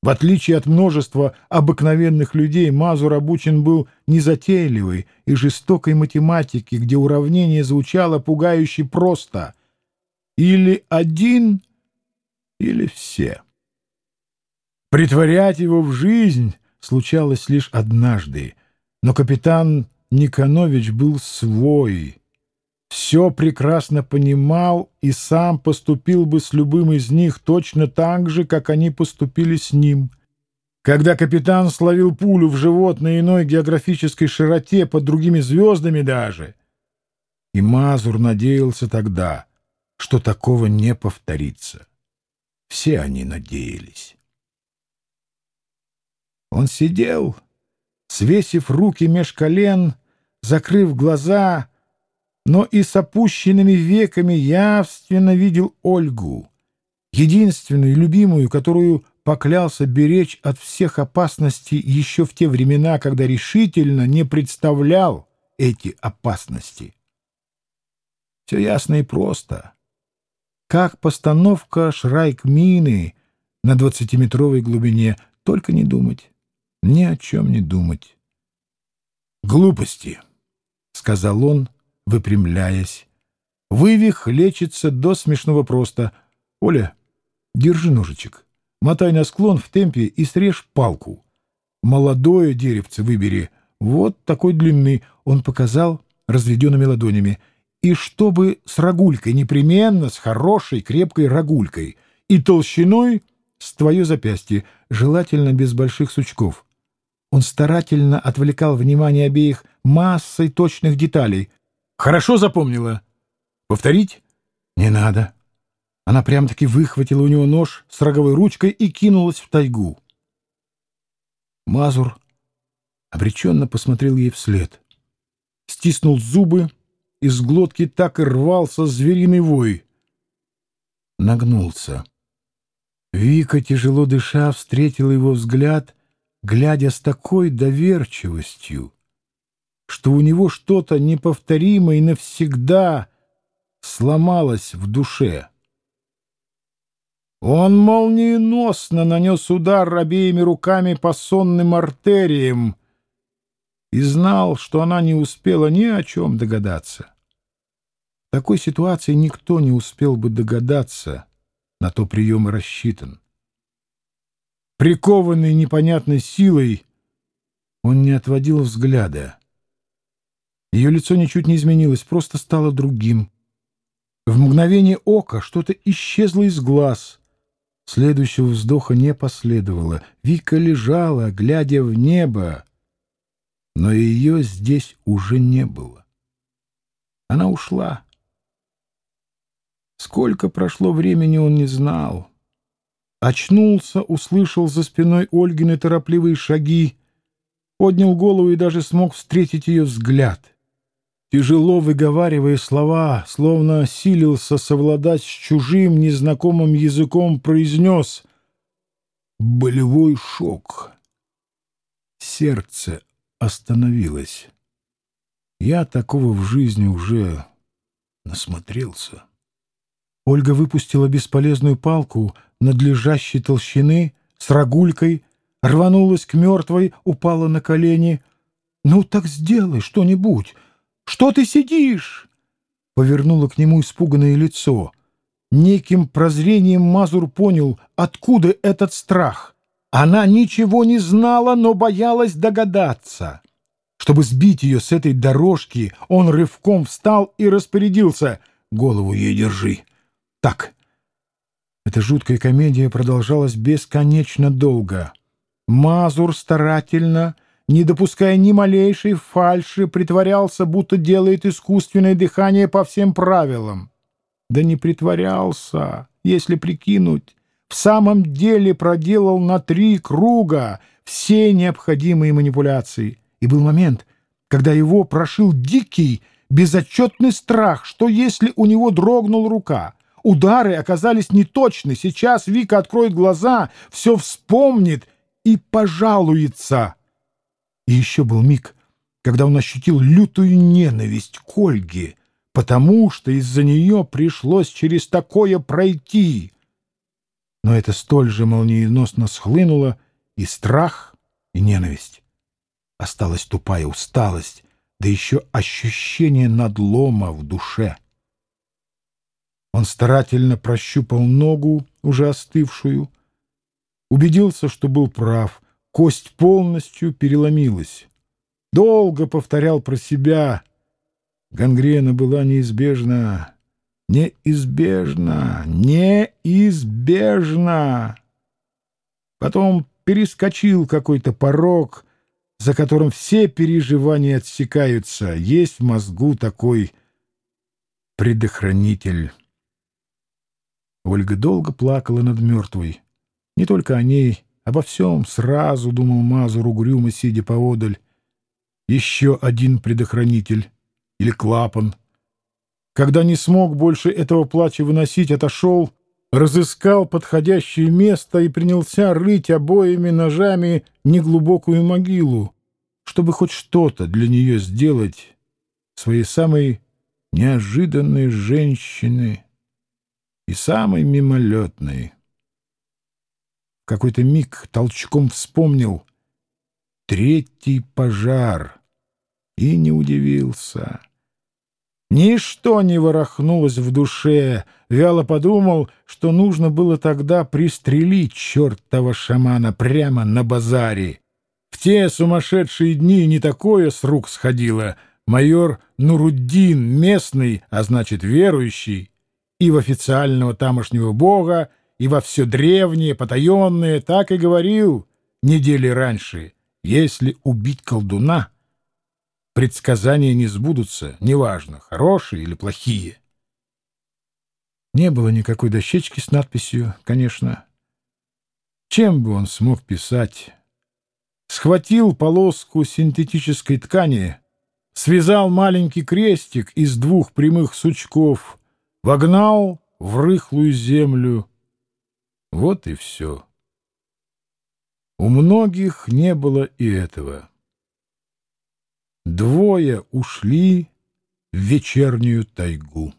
В отличие от множества обыкновенных людей, Мазур обучен был незатейливой и жестокой математике, где уравнение звучало пугающе просто. Или один, или все. Притворять его в жизнь случалось лишь однажды, но капитан Никонович был свой, все прекрасно понимал и сам поступил бы с любым из них точно так же, как они поступили с ним. Когда капитан словил пулю в живот на иной географической широте под другими звездами даже, и Мазур надеялся тогда, что такого не повторится. Все они надеялись. Он сидел, свесив руки меж колен, закрыв глаза — но и с опущенными веками явственно видел Ольгу, единственную любимую, которую поклялся беречь от всех опасностей еще в те времена, когда решительно не представлял эти опасности. Все ясно и просто. Как постановка шрайк-мины на двадцатиметровой глубине, только не думать, ни о чем не думать. «Глупости», — сказал он, — выпрямляясь. Вывих лечится до смешного просто. Оля, держи ножичек. Мотай на склон в темпе и срежь палку. Молодое деревце выбери. Вот такой длины. Он показал разведенными ладонями. И чтобы с рогулькой, непременно с хорошей крепкой рогулькой. И толщиной с твое запястье, желательно без больших сучков. Он старательно отвлекал внимание обеих массой точных деталей — Хорошо запомнила? Повторить? Не надо. Она прям-таки выхватила у него нож с роговой ручкой и кинулась в тайгу. Мазур обреченно посмотрел ей вслед. Стиснул зубы, из глотки так и рвался звериный вой. Нагнулся. Вика, тяжело дыша, встретила его взгляд, глядя с такой доверчивостью, что у него что-то неповторимое и навсегда сломалось в душе. Он молниеносно нанес удар обеими руками по сонным артериям и знал, что она не успела ни о чем догадаться. В такой ситуации никто не успел бы догадаться, на то прием и рассчитан. Прикованный непонятной силой, он не отводил взгляда. Ее лицо ничуть не изменилось, просто стало другим. В мгновение ока что-то исчезло из глаз. Следующего вздоха не последовало. Вика лежала, глядя в небо, но ее здесь уже не было. Она ушла. Сколько прошло времени, он не знал. Очнулся, услышал за спиной Ольгины торопливые шаги, поднял голову и даже смог встретить ее взгляд — тяжело выговаривая слова, словно силился совладать с чужим незнакомым языком, произнес «Болевой шок». Сердце остановилось. Я такого в жизни уже насмотрелся. Ольга выпустила бесполезную палку надлежащей толщины с рогулькой, рванулась к мертвой, упала на колени. «Ну так сделай что-нибудь!» Что ты сидишь?» Повернуло к нему испуганное лицо. Неким прозрением Мазур понял, откуда этот страх. Она ничего не знала, но боялась догадаться. Чтобы сбить ее с этой дорожки, он рывком встал и распорядился. «Голову ей держи». «Так». Эта жуткая комедия продолжалась бесконечно долго. Мазур старательно не допуская ни малейшей фальши, притворялся, будто делает искусственное дыхание по всем правилам. Да не притворялся, если прикинуть. В самом деле проделал на три круга все необходимые манипуляции. И был момент, когда его прошил дикий, безотчетный страх, что если у него дрогнула рука — Удары оказались неточны. Сейчас Вика откроет глаза, все вспомнит и пожалуется. И еще был миг, когда он ощутил лютую ненависть к Ольге, потому что из-за нее пришлось через такое пройти. но это столь же молниеносно схлынуло и страх, и ненависть. Осталась тупая усталость, да еще ощущение надлома в душе. Он старательно прощупал ногу, уже остывшую, убедился, что был прав, кость полностью переломилась. Долго повторял про себя. Гангрена была неизбежна, неизбежна, неизбежна. Потом перескочил какой-то порог, за которым все переживания отсекаются. Есть в мозгу такой предохранитель. Ольга долго плакала над мертвой. Не только о ней, обо всем сразу думал Мазур, угрюмо сидя поодаль. Еще один предохранитель или клапан. Когда не смог больше этого плача выносить, отошел, разыскал подходящее место и принялся рыть обоими ножами неглубокую могилу, чтобы хоть что-то для нее сделать, своей самой неожиданной женщины и самой мимолетной. Какой-то миг толчком вспомнил третий пожар и не удивился. Ничто не ворохнулось в душе, вяло подумал, что нужно было тогда пристрелить чертова шамана прямо на базаре. В те сумасшедшие дни не такое с рук сходило. Майор Нуруддин, местный, а значит верующий, и в официального тамошнего бога, и во все древнее, потаенное, так и говорил недели раньше. Если убить колдуна, предсказания не сбудутся, неважно, хорошие или плохие. Не было никакой дощечки с надписью, конечно. Чем бы он смог писать? Схватил полоску синтетической ткани, связал маленький крестик из двух прямых сучков — вогнал в рыхлую землю. Вот и все. У многих не было и этого. Двое ушли в вечернюю тайгу.